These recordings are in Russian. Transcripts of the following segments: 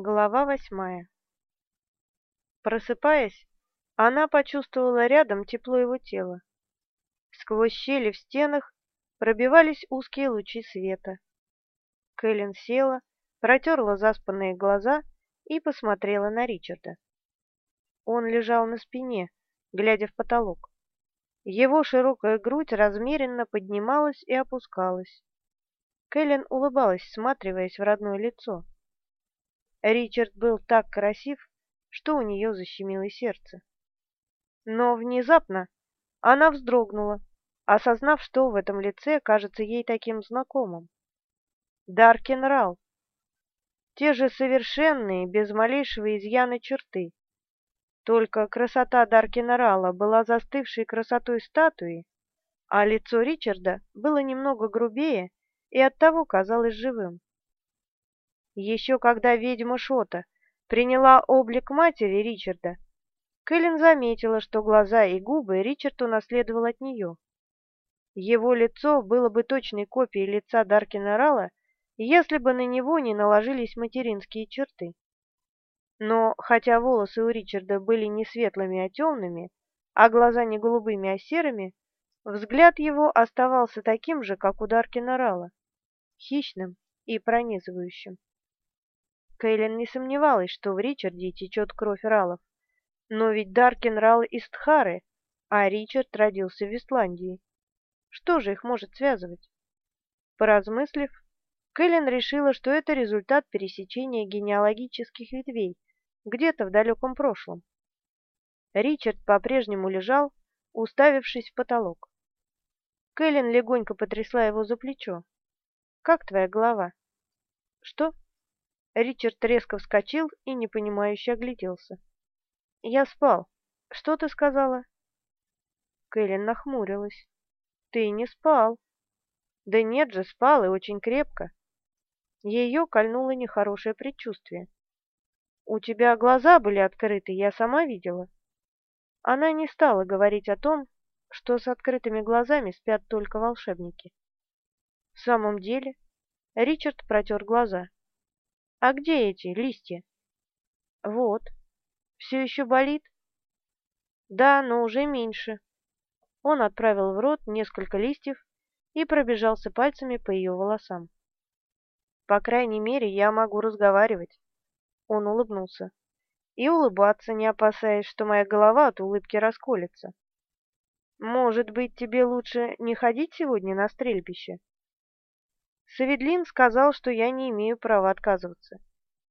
Глава восьмая Просыпаясь, она почувствовала рядом тепло его тела. Сквозь щели в стенах пробивались узкие лучи света. Кэлен села, протерла заспанные глаза и посмотрела на Ричарда. Он лежал на спине, глядя в потолок. Его широкая грудь размеренно поднималась и опускалась. Кэлен улыбалась, всматриваясь в родное лицо. Ричард был так красив, что у нее защемило сердце. Но внезапно она вздрогнула, осознав, что в этом лице кажется ей таким знакомым. Даркин Рал. Те же совершенные, без малейшего изъяна черты. Только красота Даркина Рала была застывшей красотой статуи, а лицо Ричарда было немного грубее и оттого казалось живым. Еще когда ведьма Шота приняла облик матери Ричарда, Кэлен заметила, что глаза и губы Ричард унаследовал от нее. Его лицо было бы точной копией лица Даркина Рала, если бы на него не наложились материнские черты. Но хотя волосы у Ричарда были не светлыми, а темными, а глаза не голубыми, а серыми, взгляд его оставался таким же, как у Даркина Рала, хищным и пронизывающим. Кейлин не сомневалась, что в Ричарде течет кровь Ралов. Но ведь Даркин Рал из Тхары, а Ричард родился в Исландии. Что же их может связывать? Поразмыслив, Кэлен решила, что это результат пересечения генеалогических ветвей где-то в далеком прошлом. Ричард по-прежнему лежал, уставившись в потолок. Кэлен легонько потрясла его за плечо. «Как твоя голова?» «Что?» Ричард резко вскочил и непонимающе огляделся. «Я спал. Что ты сказала?» Кэлен нахмурилась. «Ты не спал». «Да нет же, спал и очень крепко». Ее кольнуло нехорошее предчувствие. «У тебя глаза были открыты, я сама видела». Она не стала говорить о том, что с открытыми глазами спят только волшебники. В самом деле, Ричард протер глаза. А где эти листья? Вот. Все еще болит? Да, но уже меньше. Он отправил в рот несколько листьев и пробежался пальцами по ее волосам. По крайней мере, я могу разговаривать. Он улыбнулся. И улыбаться, не опасаясь, что моя голова от улыбки расколется. Может быть, тебе лучше не ходить сегодня на стрельбище? Саведлин сказал, что я не имею права отказываться.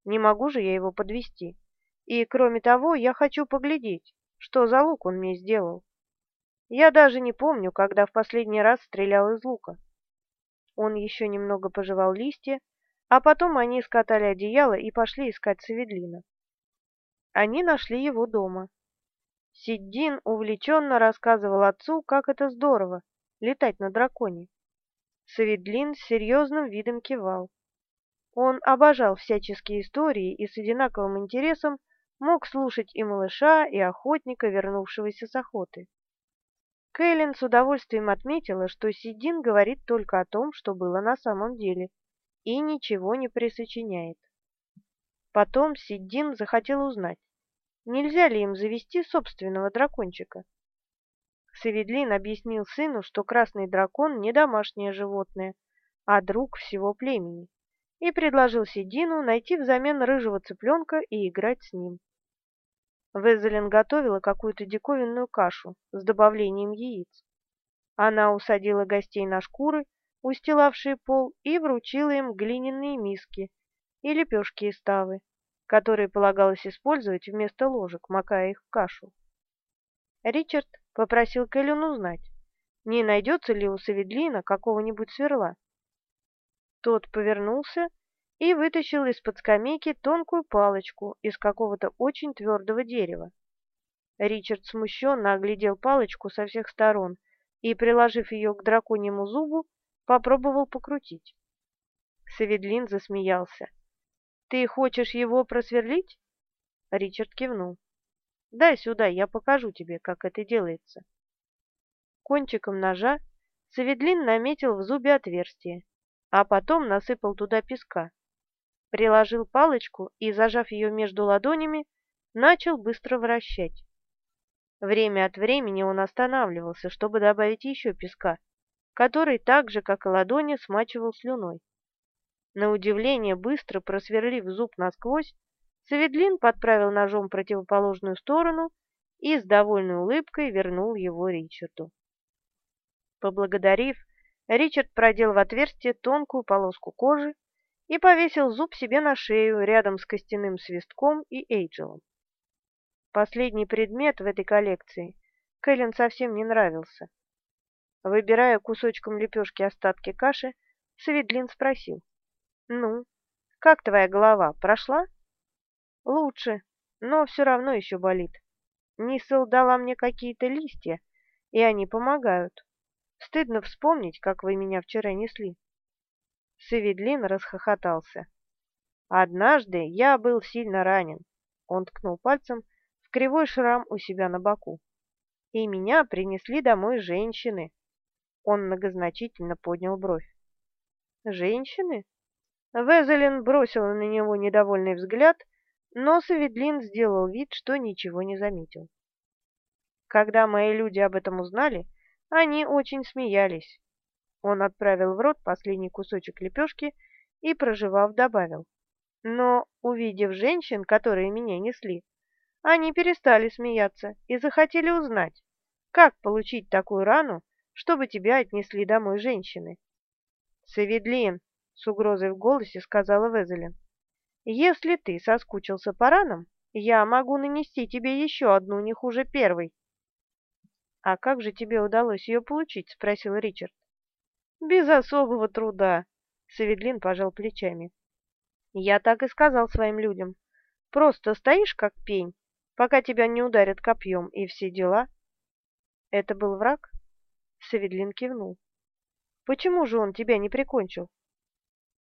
Не могу же я его подвести. И, кроме того, я хочу поглядеть, что за лук он мне сделал. Я даже не помню, когда в последний раз стрелял из лука. Он еще немного пожевал листья, а потом они скатали одеяло и пошли искать Саведлина. Они нашли его дома. Сиддин увлеченно рассказывал отцу, как это здорово — летать на драконе. Саведлин с серьезным видом кивал. Он обожал всяческие истории и с одинаковым интересом мог слушать и малыша, и охотника, вернувшегося с охоты. Кэлен с удовольствием отметила, что Сидин говорит только о том, что было на самом деле, и ничего не присочиняет. Потом Сиддин захотел узнать, нельзя ли им завести собственного дракончика. Саведлин объяснил сыну, что красный дракон не домашнее животное, а друг всего племени, и предложил Сидину найти взамен рыжего цыпленка и играть с ним. Везелин готовила какую-то диковинную кашу с добавлением яиц. Она усадила гостей на шкуры, устилавшие пол, и вручила им глиняные миски и лепешки из тавы, которые полагалось использовать вместо ложек, макая их в кашу. Ричард попросил Кэлен узнать, не найдется ли у Саведлина какого-нибудь сверла. Тот повернулся и вытащил из-под скамейки тонкую палочку из какого-то очень твердого дерева. Ричард смущенно оглядел палочку со всех сторон и, приложив ее к драконьему зубу, попробовал покрутить. Саведлин засмеялся. «Ты хочешь его просверлить?» Ричард кивнул. Дай сюда, я покажу тебе, как это делается. Кончиком ножа Саведлин наметил в зубе отверстие, а потом насыпал туда песка. приложил палочку и, зажав ее между ладонями, начал быстро вращать. Время от времени он останавливался, чтобы добавить еще песка, который так же, как и ладони, смачивал слюной. На удивление, быстро просверлив зуб насквозь, Саведлин подправил ножом противоположную сторону и с довольной улыбкой вернул его Ричарду. Поблагодарив, Ричард продел в отверстие тонкую полоску кожи и повесил зуб себе на шею рядом с костяным свистком и Эйджелом. Последний предмет в этой коллекции Кэлен совсем не нравился. Выбирая кусочком лепешки остатки каши, Саведлин спросил. «Ну, как твоя голова, прошла?» «Лучше, но все равно еще болит. Нисел дала мне какие-то листья, и они помогают. Стыдно вспомнить, как вы меня вчера несли». Саведлин расхохотался. «Однажды я был сильно ранен», — он ткнул пальцем в кривой шрам у себя на боку. «И меня принесли домой женщины». Он многозначительно поднял бровь. «Женщины?» Везелин бросил на него недовольный взгляд, но Саведлин сделал вид, что ничего не заметил. Когда мои люди об этом узнали, они очень смеялись. Он отправил в рот последний кусочек лепешки и, проживав, добавил. Но, увидев женщин, которые меня несли, они перестали смеяться и захотели узнать, как получить такую рану, чтобы тебя отнесли домой женщины. Саведлин, с угрозой в голосе сказала Везелин. «Если ты соскучился по ранам, я могу нанести тебе еще одну не хуже первой». «А как же тебе удалось ее получить?» — спросил Ричард. «Без особого труда», — Саведлин пожал плечами. «Я так и сказал своим людям. Просто стоишь как пень, пока тебя не ударят копьем, и все дела». «Это был враг?» Саведлин кивнул. «Почему же он тебя не прикончил?»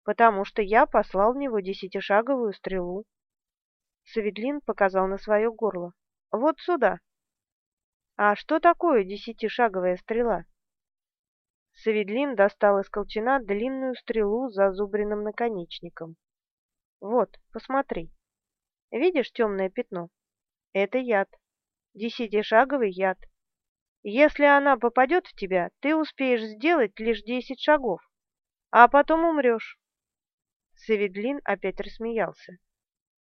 Потому что я послал в него десятишаговую стрелу. Саведлин показал на свое горло. Вот сюда. А что такое десятишаговая стрела? Саведлин достал из колчана длинную стрелу с зазубренным наконечником. Вот, посмотри. Видишь темное пятно? Это яд. Десятишаговый яд. Если она попадет в тебя, ты успеешь сделать лишь десять шагов, а потом умрешь. Саведлин опять рассмеялся.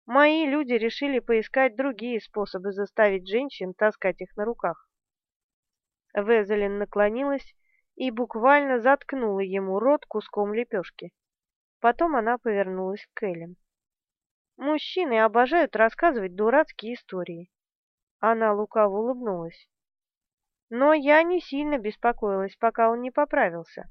Мои люди решили поискать другие способы заставить женщин таскать их на руках. Везелин наклонилась и буквально заткнула ему рот куском лепешки. Потом она повернулась к Эллен. Мужчины обожают рассказывать дурацкие истории. Она лукаво улыбнулась. Но я не сильно беспокоилась, пока он не поправился.